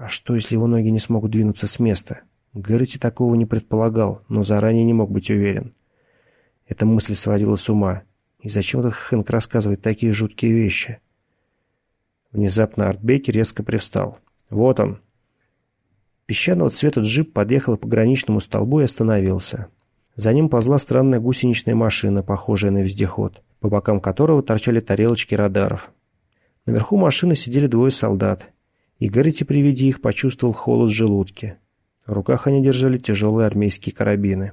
А что, если его ноги не смогут двинуться с места? Гэрроти такого не предполагал, но заранее не мог быть уверен. Эта мысль сводила с ума. И зачем этот Хэнк рассказывает такие жуткие вещи? Внезапно Артбекер резко привстал. «Вот он!» Песчаного цвета джип подъехал к пограничному столбу и остановился. За ним ползла странная гусеничная машина, похожая на вездеход, по бокам которого торчали тарелочки радаров. Наверху машины сидели двое солдат, и Гэрроти при виде их почувствовал холод в желудке. В руках они держали тяжелые армейские карабины.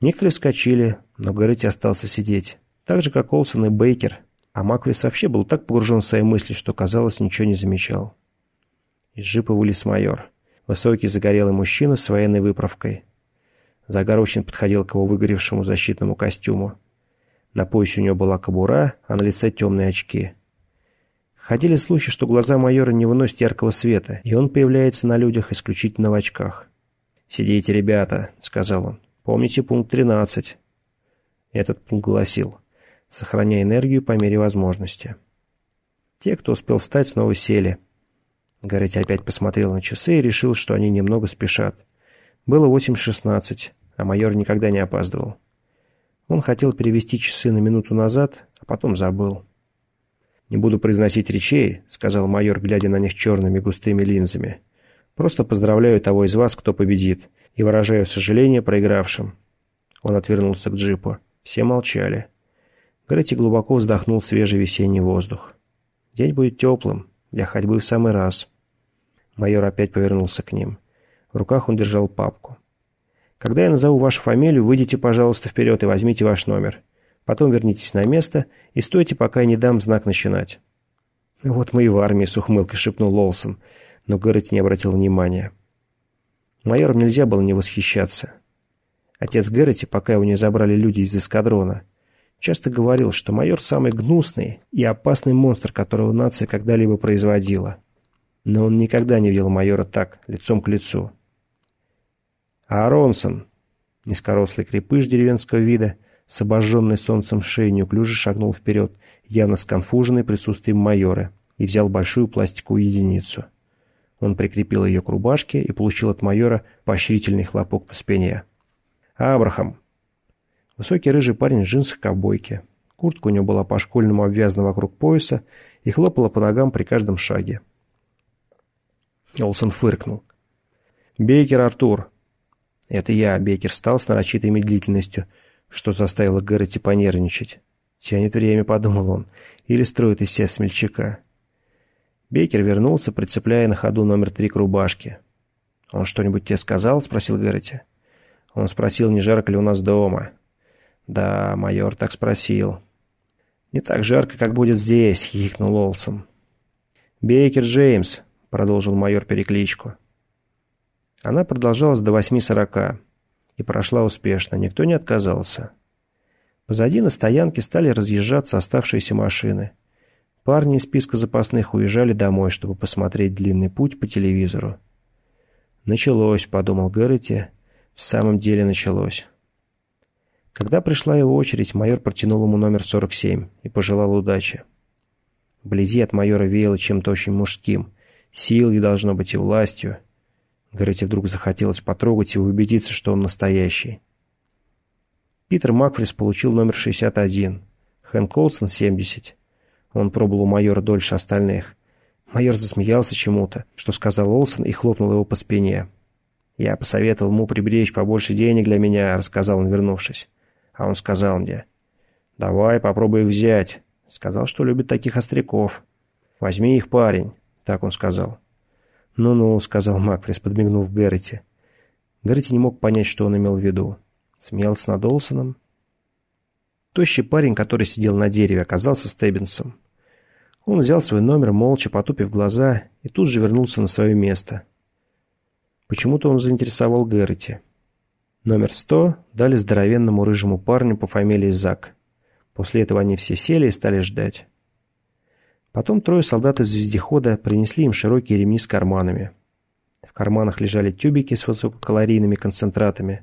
Некоторые вскочили, но Гэрроти остался сидеть. Так же, как Олсон и Бейкер. А Маквис вообще был так погружен в свои мысли, что, казалось, ничего не замечал. Из джипа вылез майор. Высокий загорелый мужчина с военной выправкой. Загорочен подходил к его выгоревшему защитному костюму. На поясе у него была кобура, а на лице темные очки. Ходили слухи, что глаза майора не выносят яркого света, и он появляется на людях исключительно в очках. «Сидите, ребята», — сказал он. «Помните пункт 13». Этот пункт гласил «Сохраняй энергию по мере возможности». Те, кто успел встать, снова сели. Гаррити опять посмотрел на часы и решил, что они немного спешат. Было 8.16, а майор никогда не опаздывал. Он хотел перевести часы на минуту назад, а потом забыл. «Не буду произносить речей», — сказал майор, глядя на них черными густыми линзами. «Просто поздравляю того из вас, кто победит, и выражаю сожаление проигравшим». Он отвернулся к джипу. Все молчали. Гретти глубоко вздохнул свежий весенний воздух. «День будет теплым, для ходьбы в самый раз». Майор опять повернулся к ним. В руках он держал папку. «Когда я назову вашу фамилию, выйдите, пожалуйста, вперед и возьмите ваш номер. Потом вернитесь на место и стойте, пока я не дам знак начинать». «Вот мы и в армии», — с ухмылкой шепнул Лолсон, но Гэррет не обратил внимания. Майором нельзя было не восхищаться. Отец Гэрроти, пока его не забрали люди из эскадрона, часто говорил, что майор самый гнусный и опасный монстр, которого нация когда-либо производила. Но он никогда не видел майора так, лицом к лицу. А Аронсон, низкорослый крепыш деревенского вида, с обожженной солнцем шеей неуклюже шагнул вперед, явно сконфуженный присутствием майора, и взял большую пластиковую единицу. Он прикрепил ее к рубашке и получил от майора поощрительный хлопок по спине. «Абрахам!» Высокий рыжий парень в джинсах ковбойки. Куртка у него была по-школьному обвязана вокруг пояса и хлопала по ногам при каждом шаге. Олсон фыркнул. «Бейкер Артур!» Это я, Бейкер, встал с нарочитой медлительностью, что заставило Гэрроти понервничать. «Тянет время», — подумал он, — «или строит из себя смельчака». Бейкер вернулся, прицепляя на ходу номер три к рубашке. «Он что-нибудь тебе сказал?» — спросил Гэрроти. Он спросил, не жарко ли у нас дома. «Да, майор так спросил». «Не так жарко, как будет здесь», — хихикнул Олсон. «Бейкер Джеймс», — продолжил майор перекличку. Она продолжалась до восьми сорока и прошла успешно, никто не отказался. Позади на стоянке стали разъезжаться оставшиеся машины. Парни из списка запасных уезжали домой, чтобы посмотреть длинный путь по телевизору. «Началось», — подумал Гэрроти. «В самом деле началось». Когда пришла его очередь, майор протянул ему номер 47 и пожелал удачи. Вблизи от майора веяло чем-то очень мужским, силой должно быть и властью. Гретте вдруг захотелось потрогать и убедиться, что он настоящий. Питер Макфрис получил номер 61, Хэнк Колсон — 70. Он пробыл у майора дольше остальных. Майор засмеялся чему-то, что сказал Олсон и хлопнул его по спине. «Я посоветовал ему приберечь побольше денег для меня», — рассказал он, вернувшись. А он сказал мне, «Давай, попробуй их взять». Сказал, что любит таких остряков. «Возьми их, парень», — так он сказал. «Ну-ну», — сказал Макфрис, подмигнув Гэрроти. Гэрроти не мог понять, что он имел в виду. Смеялся над Олсоном. Тощий парень, который сидел на дереве, оказался Стеббинсом. Он взял свой номер, молча потупив глаза, и тут же вернулся на свое место. Почему-то он заинтересовал Гэрроти. Номер сто дали здоровенному рыжему парню по фамилии Зак. После этого они все сели и стали ждать. Потом трое солдат из вездехода принесли им широкие ремни с карманами. В карманах лежали тюбики с высококалорийными концентратами.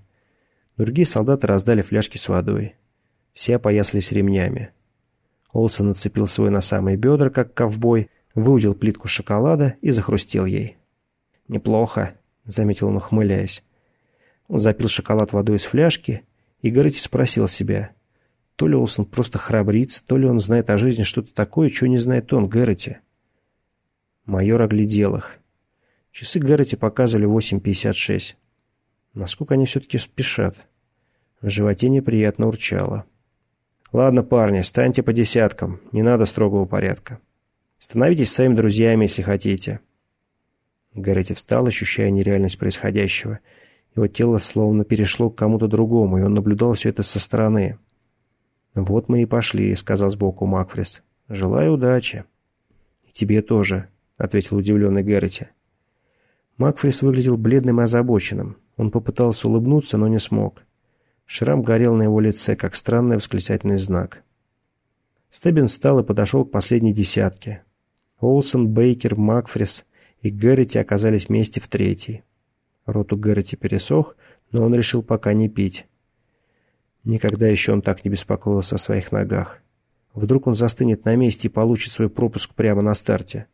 Другие солдаты раздали фляжки с водой. Все опоясались ремнями. Олсон нацепил свой на самые бедра, как ковбой, выудил плитку шоколада и захрустел ей. «Неплохо», — заметил он, ухмыляясь. Он запил шоколад водой из фляжки, и Гэрроти спросил себя, то ли Олсон просто храбрится, то ли он знает о жизни что-то такое, чего не знает он, Гэрроти. Майор оглядел их. Часы Гэрроти показывали 8.56. Насколько они все-таки спешат? В животе неприятно урчало. «Ладно, парни, станьте по десяткам. Не надо строгого порядка. Становитесь своими друзьями, если хотите». Гарретти встал, ощущая нереальность происходящего. Его тело словно перешло к кому-то другому, и он наблюдал все это со стороны. «Вот мы и пошли», — сказал сбоку Макфрис. «Желаю удачи». «И тебе тоже», — ответил удивленный Гарретти. Макфрис выглядел бледным и озабоченным. Он попытался улыбнуться, но не смог. Шрам горел на его лице, как странный восклицательный знак. Стеббин встал и подошел к последней десятке. Олсон, Бейкер, Макфрис и Гэрроти оказались вместе в третьей. Рот у Гэрроти пересох, но он решил пока не пить. Никогда еще он так не беспокоился о своих ногах. Вдруг он застынет на месте и получит свой пропуск прямо на старте.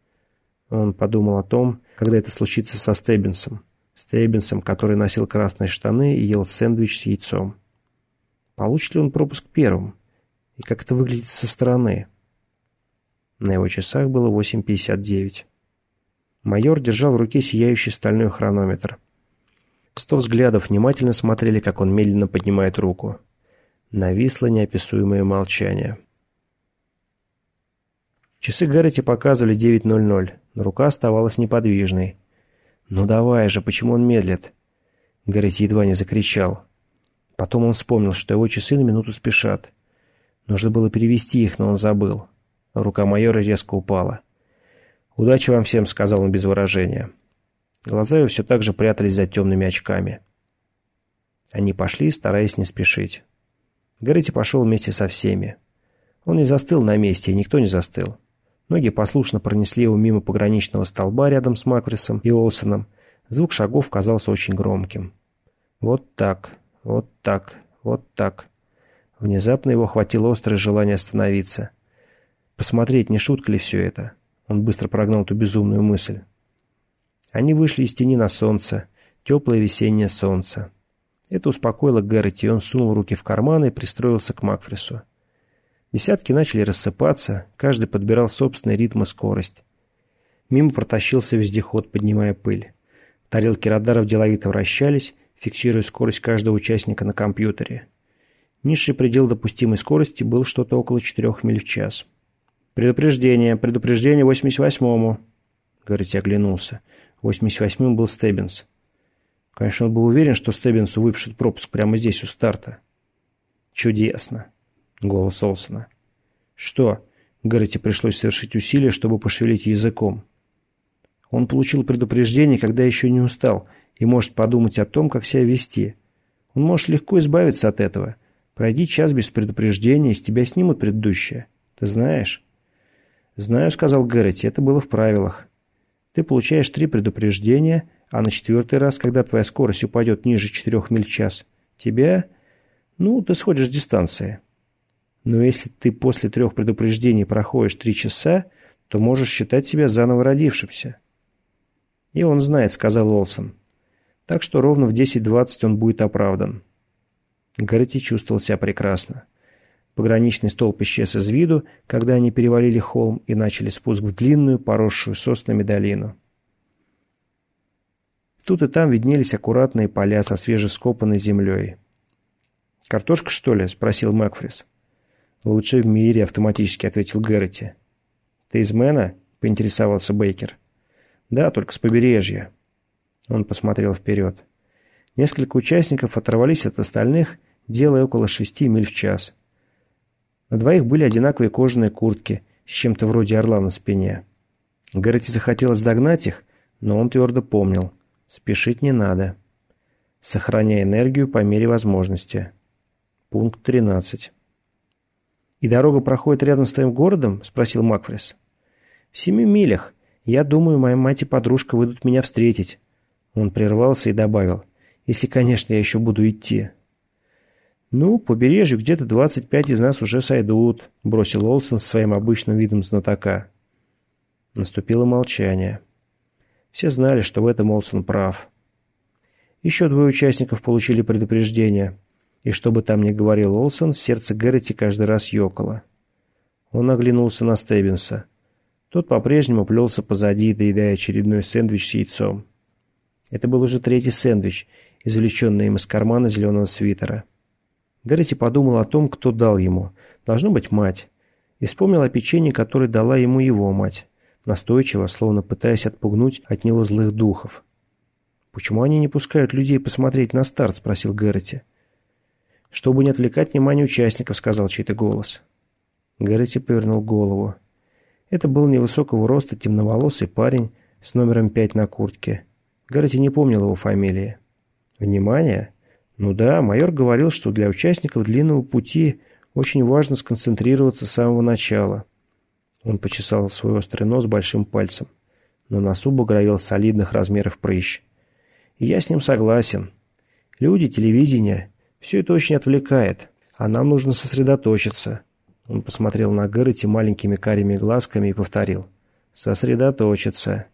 Он подумал о том, когда это случится со Стеббинсом. Стеббинсом, который носил красные штаны и ел сэндвич с яйцом. Получит ли он пропуск первым? И как это выглядит со стороны? На его часах было 8.59. Майор держал в руке сияющий стальной хронометр. Сто взглядов внимательно смотрели, как он медленно поднимает руку. Нависло неописуемое молчание. Часы Гаррити показывали 9.00, но рука оставалась неподвижной. «Ну давай же, почему он медлит?» Гаррити едва не закричал. Потом он вспомнил, что его часы на минуту спешат. Нужно было перевести их, но он забыл. Рука майора резко упала. «Удачи вам всем», — сказал он без выражения. Глаза его все так же прятались за темными очками. Они пошли, стараясь не спешить. Гаррити пошел вместе со всеми. Он не застыл на месте, и никто не застыл. Ноги послушно пронесли его мимо пограничного столба рядом с Маквисом и Олсоном. Звук шагов казался очень громким. Вот так, вот так, вот так. Внезапно его охватило острое желание остановиться. Посмотреть, не шутка ли все это. Он быстро прогнал эту безумную мысль. Они вышли из тени на солнце, теплое весеннее солнце. Это успокоило Гэрроти, и он сунул руки в карманы и пристроился к Макфрису. Десятки начали рассыпаться, каждый подбирал собственный ритм и скорость. Мимо протащился вездеход, поднимая пыль. Тарелки радаров деловито вращались, фиксируя скорость каждого участника на компьютере. Низший предел допустимой скорости был что-то около 4 миль в час. «Предупреждение! Предупреждение 88-му!» Гаррити оглянулся. 88-м был Стеббинс. Конечно, он был уверен, что Стеббинсу выпишут пропуск прямо здесь, у старта. «Чудесно!» Голос Олсона. «Что?» Гаррити пришлось совершить усилие, чтобы пошевелить языком. Он получил предупреждение, когда еще не устал, и может подумать о том, как себя вести. Он может легко избавиться от этого. Пройди час без предупреждения, и с тебя снимут предыдущее. Ты знаешь? «Знаю», — сказал Гэрроти, — «это было в правилах. Ты получаешь три предупреждения, а на четвертый раз, когда твоя скорость упадет ниже четырех миль в час, тебя... Ну, ты сходишь с дистанции». Но если ты после трех предупреждений проходишь три часа, то можешь считать себя заново родившимся. И он знает, сказал Олсон. Так что ровно в 10.20 он будет оправдан. Гаррити чувствовал себя прекрасно. Пограничный столб исчез из виду, когда они перевалили холм и начали спуск в длинную, поросшую соснами долину. Тут и там виднелись аккуратные поля со свежескопанной землей. «Картошка, что ли?» – спросил Макфрис. «Лучший в мире», — автоматически ответил Гэрроти. «Ты из Мэна?» — поинтересовался Бейкер. «Да, только с побережья». Он посмотрел вперед. Несколько участников оторвались от остальных, делая около шести миль в час. На двоих были одинаковые кожаные куртки с чем-то вроде орла на спине. Гэрроти захотелось догнать их, но он твердо помнил. Спешить не надо. Сохраняя энергию по мере возможности. Пункт тринадцать. «И дорога проходит рядом с твоим городом?» – спросил Макфрис. «В семи милях. Я думаю, моя мать и подружка выйдут меня встретить». Он прервался и добавил. «Если, конечно, я еще буду идти». «Ну, побережью где-то двадцать пять из нас уже сойдут», – бросил Олсон с своим обычным видом знатока. Наступило молчание. Все знали, что в этом Олсон прав. Еще двое участников получили предупреждение, и что бы там ни говорил Олсон, сердце Гэрроти каждый раз ёкало. Он оглянулся на Стеббинса. Тот по-прежнему плелся позади, доедая очередной сэндвич с яйцом. Это был уже третий сэндвич, извлеченный им из кармана зеленого свитера. Гэрроти подумал о том, кто дал ему. Должно быть мать. И вспомнил о печенье, которое дала ему его мать. Настойчиво, словно пытаясь отпугнуть от него злых духов. «Почему они не пускают людей посмотреть на старт?» – спросил Гэрроти. «Чтобы не отвлекать внимание участников», – сказал чей-то голос. Гэрроти повернул голову. Это был невысокого роста темноволосый парень с номером пять на куртке. Гэрроти не помнил его фамилии. «Внимание?» «Ну да, майор говорил, что для участников длинного пути очень важно сконцентрироваться с самого начала». Он почесал свой острый нос большим пальцем. На носу багровел солидных размеров прыщ. И я с ним согласен. Люди, телевидение, все это очень отвлекает, а нам нужно сосредоточиться. Он посмотрел на Гэрроти маленькими карими глазками и повторил. Сосредоточиться.